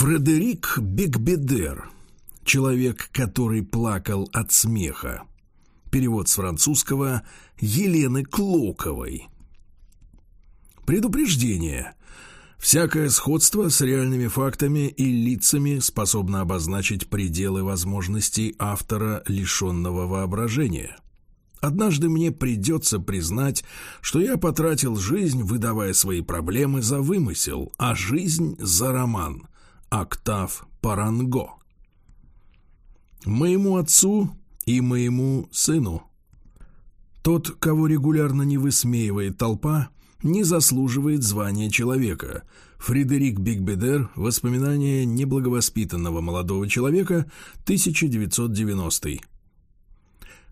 Фредерик Бекбедер. Человек, который плакал от смеха. Перевод с французского Елены Клоковой. Предупреждение. Всякое сходство с реальными фактами и лицами способно обозначить пределы возможностей автора, лишенного воображения. Однажды мне придется признать, что я потратил жизнь, выдавая свои проблемы за вымысел, а жизнь за роман. Октав Паранго. Моему отцу и моему сыну. Тот, кого регулярно не высмеивает толпа, не заслуживает звания человека. Фредерик Бигбедер. Воспоминания неблаговоспитанного молодого человека. 1990.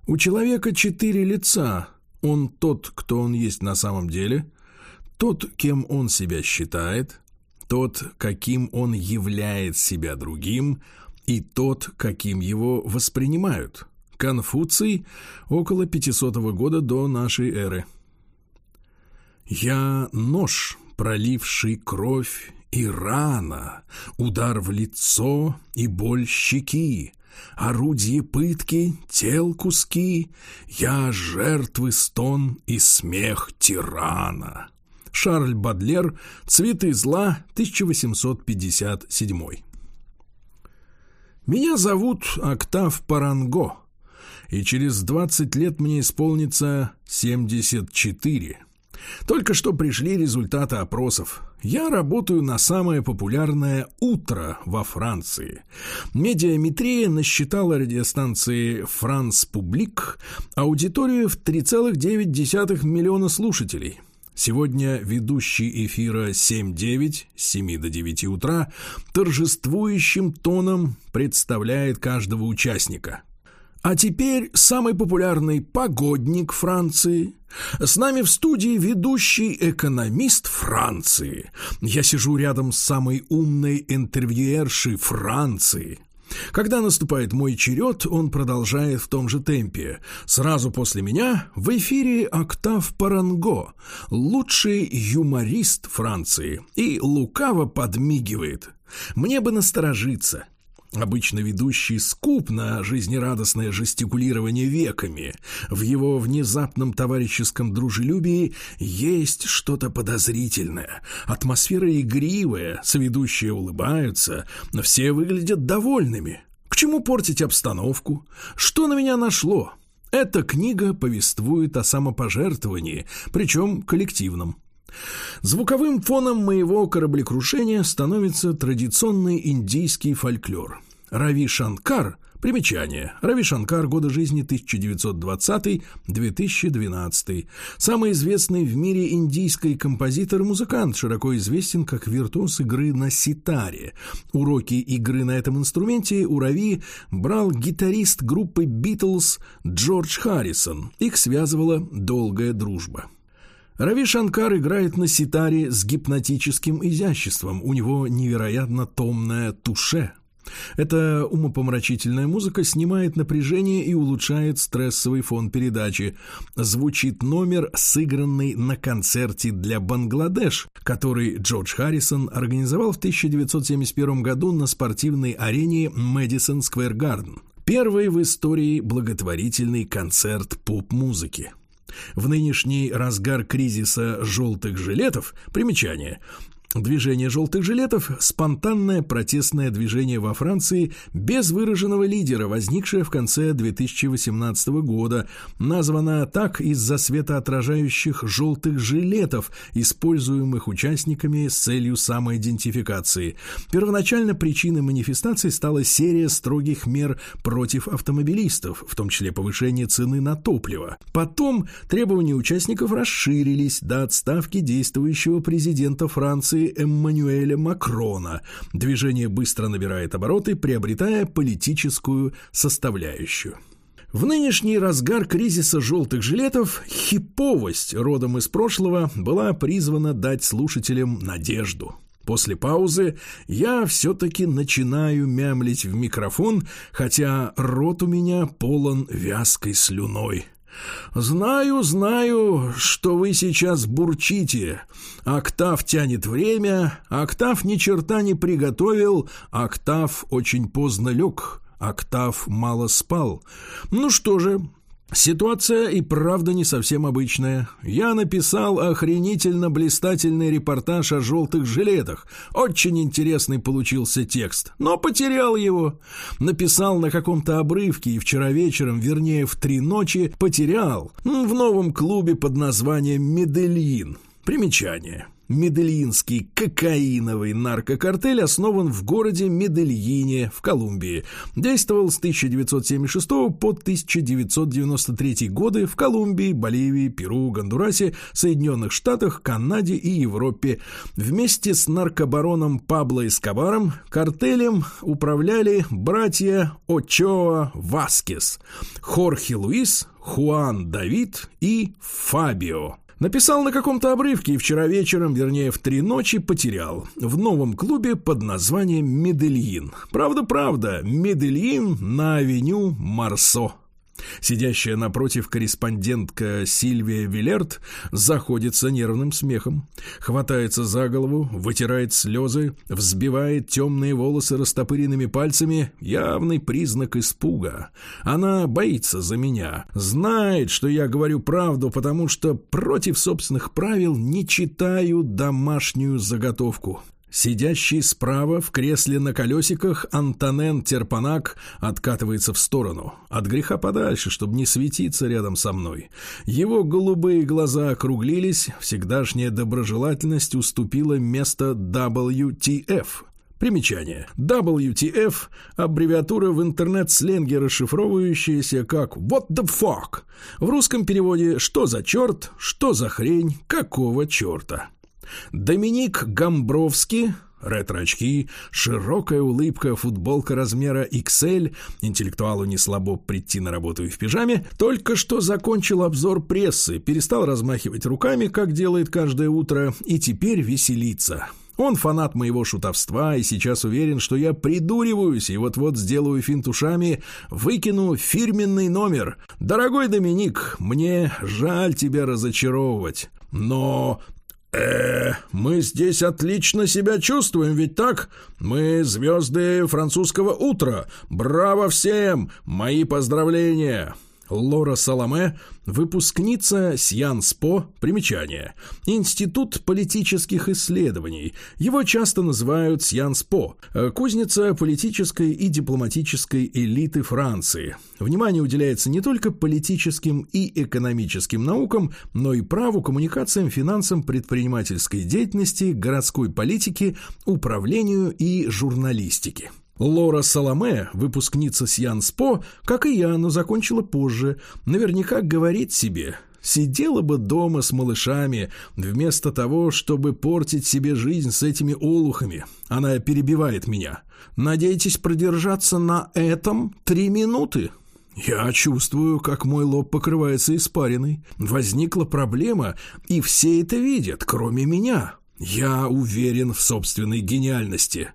У человека четыре лица. Он тот, кто он есть на самом деле, тот, кем он себя считает, тот, каким он являет себя другим, и тот, каким его воспринимают. Конфуций около 500 года до нашей эры. Я нож, проливший кровь и рана, удар в лицо и боль щеки, орудие пытки, тел куски, я жертвы стон и смех тирана. Шарль Бадлер, «Цветы зла», 1857. Меня зовут Октав Паранго, и через 20 лет мне исполнится 74. Только что пришли результаты опросов. Я работаю на самое популярное «Утро» во Франции. Медиаметрия насчитала радиостанции «Франс Публик» аудиторию в 3,9 миллиона слушателей. Сегодня ведущий эфира 7-9, с 7 до 9 утра, торжествующим тоном представляет каждого участника – а теперь самый популярный погодник Франции. С нами в студии ведущий экономист Франции. Я сижу рядом с самой умной интервьюершей Франции. Когда наступает мой черед, он продолжает в том же темпе. Сразу после меня в эфире Октав Паранго, лучший юморист Франции, и лукаво подмигивает. Мне бы насторожиться – Обычно ведущий скуп на жизнерадостное жестикулирование веками. В его внезапном товарищеском дружелюбии есть что-то подозрительное. Атмосфера игривая, соведущие улыбаются, но все выглядят довольными. К чему портить обстановку? Что на меня нашло? Эта книга повествует о самопожертвовании, причем коллективном. Звуковым фоном моего кораблекрушения становится традиционный индийский фольклор. Рави Шанкар – Примечание. Рави Шанкар, годы жизни 1920-2012. Самый известный в мире индийский композитор-музыкант, широко известен как виртуоз игры на ситаре. Уроки игры на этом инструменте у Рави брал гитарист группы «Битлз» Джордж Харрисон. Их связывала долгая дружба. Рави Шанкар играет на ситаре с гипнотическим изяществом. У него невероятно томная туше. Эта умопомрачительная музыка снимает напряжение и улучшает стрессовый фон передачи. Звучит номер, сыгранный на концерте для Бангладеш, который Джордж Харрисон организовал в 1971 году на спортивной арене Мэдисон Сквер Гарден. Первый в истории благотворительный концерт поп-музыки. В нынешний разгар кризиса желтых жилетов, примечание, Движение желтых жилетов – спонтанное протестное движение во Франции без выраженного лидера, возникшее в конце 2018 года. Названо так из-за светоотражающих желтых жилетов, используемых участниками с целью самоидентификации. Первоначально причиной манифестации стала серия строгих мер против автомобилистов, в том числе повышение цены на топливо. Потом требования участников расширились до отставки действующего президента Франции администрации Эммануэля Макрона. Движение быстро набирает обороты, приобретая политическую составляющую. В нынешний разгар кризиса желтых жилетов хиповость родом из прошлого была призвана дать слушателям надежду. После паузы я все-таки начинаю мямлить в микрофон, хотя рот у меня полон вязкой слюной. «Знаю, знаю, что вы сейчас бурчите. Октав тянет время, Октав ни черта не приготовил, Октав очень поздно лег, Октав мало спал. Ну что же, Ситуация и правда не совсем обычная. Я написал охренительно блистательный репортаж о желтых жилетах. Очень интересный получился текст, но потерял его. Написал на каком-то обрывке и вчера вечером, вернее в три ночи, потерял. В новом клубе под названием «Медельин». Примечание. Медельинский кокаиновый наркокартель основан в городе Медельине в Колумбии. Действовал с 1976 по 1993 годы в Колумбии, Боливии, Перу, Гондурасе, Соединенных Штатах, Канаде и Европе. Вместе с наркобароном Пабло Эскобаром картелем управляли братья Очоа Васкес, Хорхе Луис, Хуан Давид и Фабио. Написал на каком-то обрывке и вчера вечером, вернее, в три ночи потерял. В новом клубе под названием «Медельин». Правда-правда, «Медельин» на авеню Марсо. Сидящая напротив корреспондентка Сильвия Вилерт заходится нервным смехом, хватается за голову, вытирает слезы, взбивает темные волосы растопыренными пальцами, явный признак испуга. Она боится за меня, знает, что я говорю правду, потому что против собственных правил не читаю домашнюю заготовку. Сидящий справа в кресле на колесиках Антонен Терпанак откатывается в сторону, от греха подальше, чтобы не светиться рядом со мной. Его голубые глаза округлились, всегдашняя доброжелательность уступила место WTF. Примечание. WTF – аббревиатура в интернет-сленге, расшифровывающаяся как «What the fuck?». В русском переводе «Что за черт?», «Что за хрень?», «Какого черта?». Доминик Гамбровский, ретро-очки, широкая улыбка, футболка размера XL, интеллектуалу не слабо прийти на работу и в пижаме, только что закончил обзор прессы, перестал размахивать руками, как делает каждое утро, и теперь веселится. Он фанат моего шутовства и сейчас уверен, что я придуриваюсь и вот-вот сделаю финт ушами, выкину фирменный номер. «Дорогой Доминик, мне жаль тебя разочаровывать, но э мы здесь отлично себя чувствуем, ведь так? Мы звезды французского утра. Браво всем! Мои поздравления!» Лора Саламе, выпускница Сьянспо, примечание, Институт политических исследований. Его часто называют Сьянспо, кузница политической и дипломатической элиты Франции. Внимание уделяется не только политическим и экономическим наукам, но и праву, коммуникациям, финансам, предпринимательской деятельности, городской политике, управлению и журналистике. Лора Саламе, выпускница Сьянспо, как и я, но закончила позже, наверняка говорит себе Сидела бы дома с малышами, вместо того, чтобы портить себе жизнь с этими олухами. Она перебивает меня. Надеетесь продержаться на этом три минуты? Я чувствую, как мой лоб покрывается испариной. Возникла проблема, и все это видят, кроме меня. Я уверен в собственной гениальности.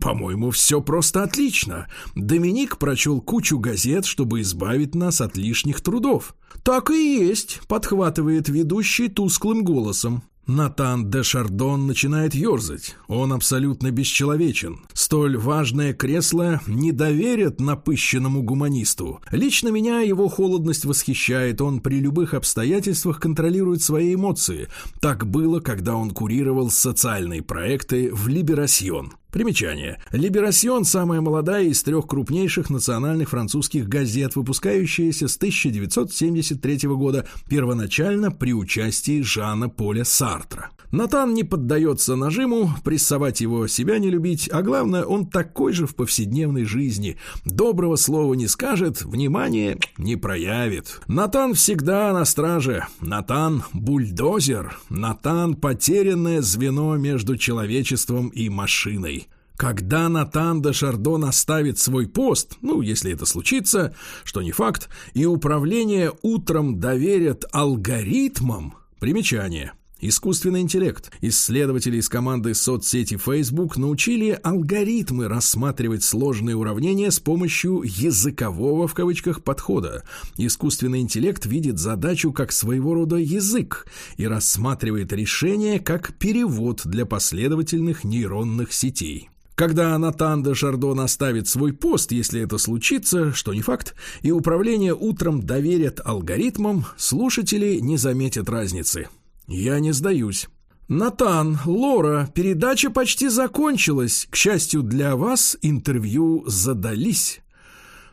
«По-моему, все просто отлично. Доминик прочел кучу газет, чтобы избавить нас от лишних трудов». «Так и есть», — подхватывает ведущий тусклым голосом. Натан де Шардон начинает ерзать. Он абсолютно бесчеловечен. Столь важное кресло не доверят напыщенному гуманисту. Лично меня его холодность восхищает. Он при любых обстоятельствах контролирует свои эмоции. Так было, когда он курировал социальные проекты в Либерасьон. Примечание. «Либерасьон» – самая молодая из трех крупнейших национальных французских газет, выпускающаяся с 1973 года, первоначально при участии Жана Поля Сартра. Натан не поддается нажиму, прессовать его себя не любить, а главное, он такой же в повседневной жизни. Доброго слова не скажет, внимание не проявит. Натан всегда на страже. Натан – бульдозер. Натан – потерянное звено между человечеством и машиной. Когда Натан де Шардон оставит свой пост, ну, если это случится, что не факт, и управление утром доверят алгоритмам, примечание – Искусственный интеллект. Исследователи из команды соцсети Facebook научили алгоритмы рассматривать сложные уравнения с помощью языкового в кавычках подхода. Искусственный интеллект видит задачу как своего рода язык и рассматривает решение как перевод для последовательных нейронных сетей. Когда Натан де Шардон оставит свой пост, если это случится, что не факт, и управление утром доверят алгоритмам, слушатели не заметят разницы. Я не сдаюсь. Натан, Лора, передача почти закончилась. К счастью для вас, интервью задались.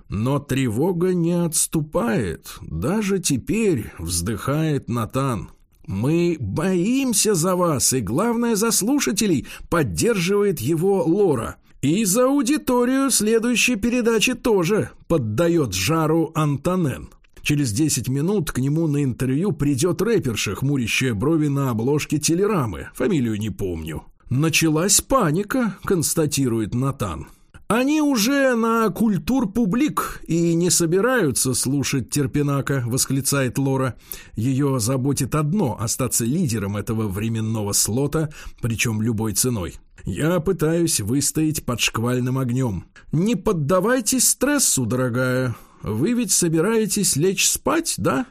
Но тревога не отступает. Даже теперь вздыхает Натан. «Мы боимся за вас, и, главное, за слушателей», — поддерживает его Лора. «И за аудиторию следующей передачи тоже», — поддает жару Антонен. Через 10 минут к нему на интервью придет рэперша, хмурящая брови на обложке телерамы. Фамилию не помню. «Началась паника», — констатирует Натан. «Они уже на культур публик и не собираются слушать Терпинака», — восклицает Лора. Ее заботит одно — остаться лидером этого временного слота, причем любой ценой. «Я пытаюсь выстоять под шквальным огнем. Не поддавайтесь стрессу, дорогая. Вы ведь собираетесь лечь спать, да?»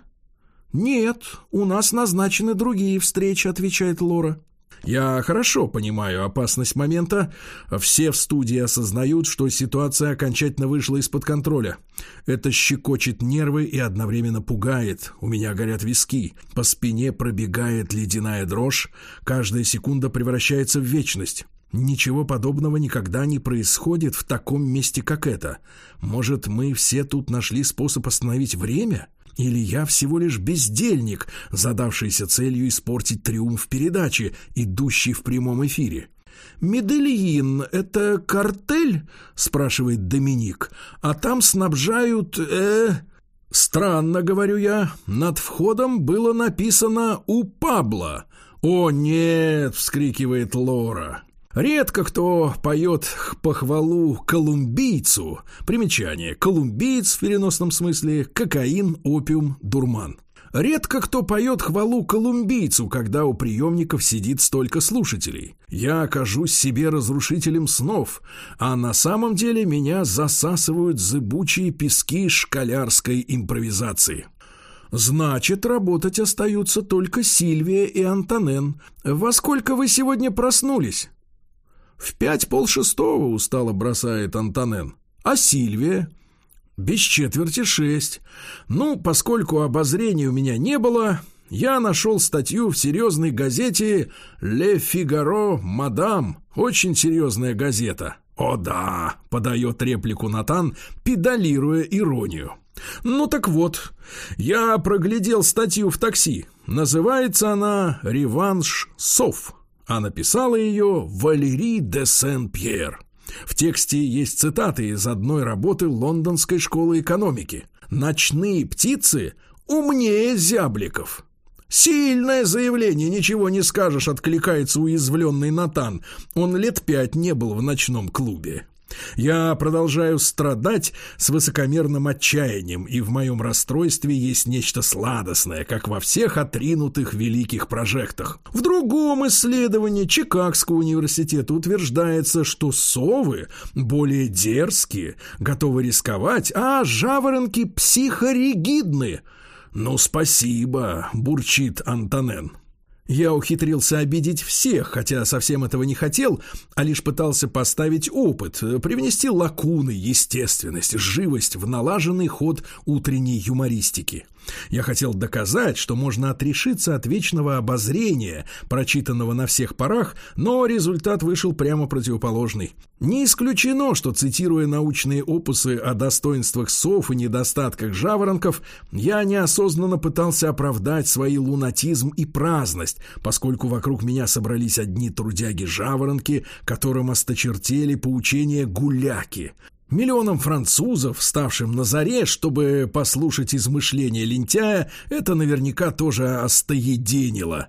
«Нет, у нас назначены другие встречи», — отвечает Лора. Я хорошо понимаю опасность момента. Все в студии осознают, что ситуация окончательно вышла из-под контроля. Это щекочет нервы и одновременно пугает. У меня горят виски. По спине пробегает ледяная дрожь. Каждая секунда превращается в вечность. Ничего подобного никогда не происходит в таком месте, как это. Может, мы все тут нашли способ остановить время?» Или я всего лишь бездельник, задавшийся целью испортить триумф передачи, идущей в прямом эфире? «Медельин — это картель?» — спрашивает Доминик. «А там снабжают... э...» «Странно, — говорю я, — над входом было написано «У Пабла». «О, нет!» — вскрикивает Лора. Редко кто поет похвалу колумбийцу. Примечание. Колумбиец в переносном смысле – кокаин, опиум, дурман. Редко кто поет хвалу колумбийцу, когда у приемников сидит столько слушателей. Я окажусь себе разрушителем снов, а на самом деле меня засасывают зыбучие пески школярской импровизации. Значит, работать остаются только Сильвия и Антонен. Во сколько вы сегодня проснулись? «В пять полшестого устало бросает Антонен. А Сильвия?» «Без четверти шесть. Ну, поскольку обозрения у меня не было, я нашел статью в серьезной газете «Ле Фигаро Мадам». Очень серьезная газета. «О да», — подает реплику Натан, педалируя иронию. «Ну так вот, я проглядел статью в такси. Называется она «Реванш сов» а написала ее Валерий де Сен-Пьер. В тексте есть цитаты из одной работы Лондонской школы экономики. «Ночные птицы умнее зябликов». «Сильное заявление, ничего не скажешь», — откликается уязвленный Натан. Он лет пять не был в ночном клубе. Я продолжаю страдать с высокомерным отчаянием, и в моем расстройстве есть нечто сладостное, как во всех отринутых великих прожектах. В другом исследовании Чикагского университета утверждается, что совы более дерзкие, готовы рисковать, а жаворонки психоригидны. «Ну, спасибо», — бурчит Антонен. Я ухитрился обидеть всех, хотя совсем этого не хотел, а лишь пытался поставить опыт, привнести лакуны, естественность, живость в налаженный ход утренней юмористики. Я хотел доказать, что можно отрешиться от вечного обозрения, прочитанного на всех парах, но результат вышел прямо противоположный. Не исключено, что, цитируя научные опусы о достоинствах сов и недостатках жаворонков, я неосознанно пытался оправдать свой лунатизм и праздность, поскольку вокруг меня собрались одни трудяги-жаворонки, которым осточертели поучения гуляки. Миллионам французов, ставшим на заре, чтобы послушать измышления лентяя, это наверняка тоже остоеденило.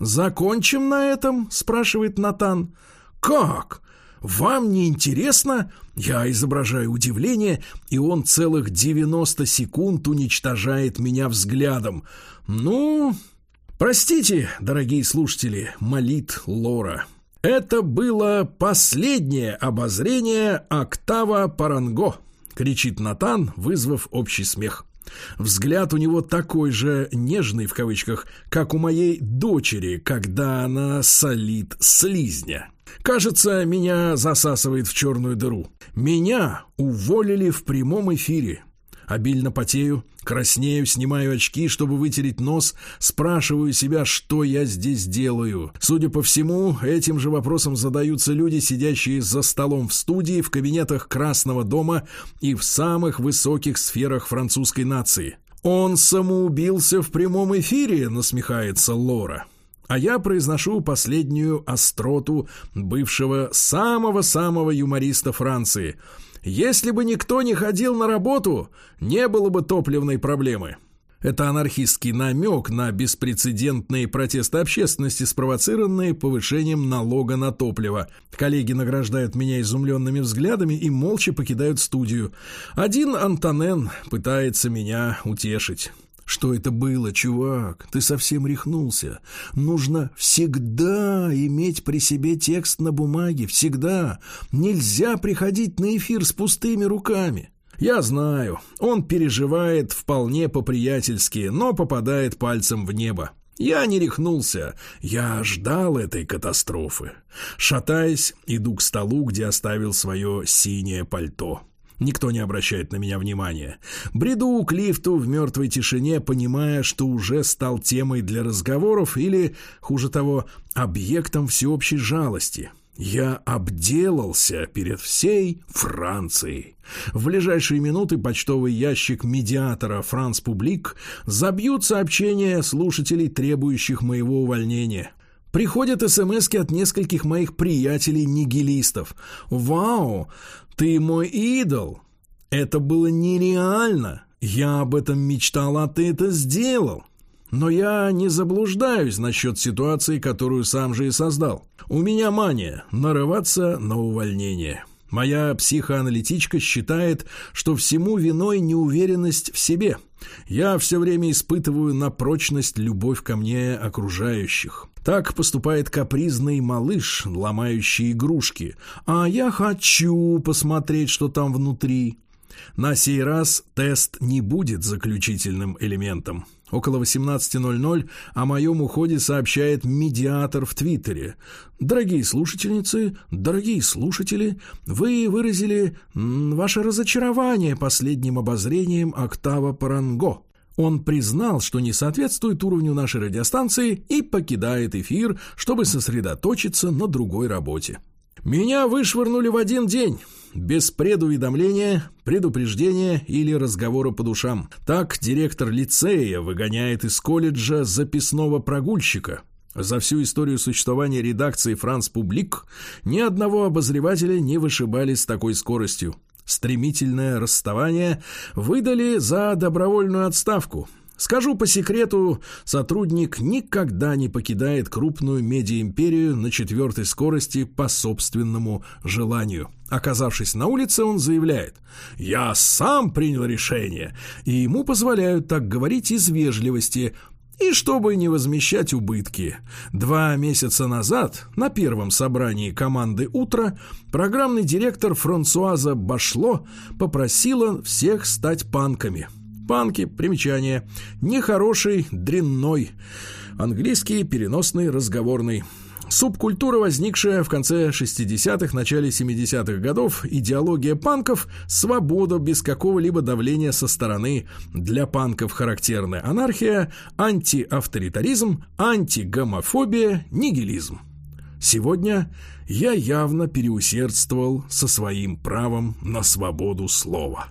«Закончим на этом?» – спрашивает Натан. «Как? Вам не интересно?» Я изображаю удивление, и он целых 90 секунд уничтожает меня взглядом. «Ну, Простите, дорогие слушатели, молит Лора. Это было последнее обозрение «Октава Паранго», кричит Натан, вызвав общий смех. Взгляд у него такой же «нежный» в кавычках, как у моей дочери, когда она солит слизня. Кажется, меня засасывает в черную дыру. Меня уволили в прямом эфире. Обильно потею, краснею, снимаю очки, чтобы вытереть нос, спрашиваю себя, что я здесь делаю. Судя по всему, этим же вопросом задаются люди, сидящие за столом в студии, в кабинетах Красного дома и в самых высоких сферах французской нации. «Он самоубился в прямом эфире», — насмехается Лора а я произношу последнюю остроту бывшего самого-самого юмориста Франции. Если бы никто не ходил на работу, не было бы топливной проблемы. Это анархистский намек на беспрецедентные протесты общественности, спровоцированные повышением налога на топливо. Коллеги награждают меня изумленными взглядами и молча покидают студию. Один Антонен пытается меня утешить. Что это было, чувак? Ты совсем рехнулся. Нужно всегда иметь при себе текст на бумаге, всегда. Нельзя приходить на эфир с пустыми руками. Я знаю, он переживает вполне по-приятельски, но попадает пальцем в небо. Я не рехнулся, я ждал этой катастрофы. Шатаясь, иду к столу, где оставил свое синее пальто. Никто не обращает на меня внимания. Бреду к лифту в мертвой тишине, понимая, что уже стал темой для разговоров или, хуже того, объектом всеобщей жалости. Я обделался перед всей Францией. В ближайшие минуты почтовый ящик медиатора «Франс Публик» забьют сообщения слушателей, требующих моего увольнения. Приходят смс от нескольких моих приятелей-нигилистов. «Вау! Ты мой идол! Это было нереально! Я об этом мечтал, а ты это сделал!» Но я не заблуждаюсь насчет ситуации, которую сам же и создал. У меня мания – нарываться на увольнение. Моя психоаналитичка считает, что всему виной неуверенность в себе. Я все время испытываю на прочность любовь ко мне окружающих. Так поступает капризный малыш, ломающий игрушки. А я хочу посмотреть, что там внутри. На сей раз тест не будет заключительным элементом. Около 18.00 о моем уходе сообщает медиатор в Твиттере. Дорогие слушательницы, дорогие слушатели, вы выразили ваше разочарование последним обозрением «Октава Паранго». Он признал, что не соответствует уровню нашей радиостанции и покидает эфир, чтобы сосредоточиться на другой работе. Меня вышвырнули в один день, без предуведомления, предупреждения или разговора по душам. Так директор лицея выгоняет из колледжа записного прогульщика. За всю историю существования редакции «Франс Публик» ни одного обозревателя не вышибали с такой скоростью. Стремительное расставание выдали за добровольную отставку – Скажу по секрету, сотрудник никогда не покидает крупную медиаимперию на четвертой скорости по собственному желанию. Оказавшись на улице, он заявляет «Я сам принял решение», и ему позволяют так говорить из вежливости, и чтобы не возмещать убытки. Два месяца назад, на первом собрании команды «Утро», программный директор Франсуаза Башло попросила всех стать панками – Панки, примечание. Нехороший, дрянной. Английский, переносный, разговорный. Субкультура, возникшая в конце 60-х, начале 70-х годов, идеология панков – свобода без какого-либо давления со стороны. Для панков характерна анархия, антиавторитаризм, антигомофобия, нигилизм. Сегодня я явно переусердствовал со своим правом на свободу слова.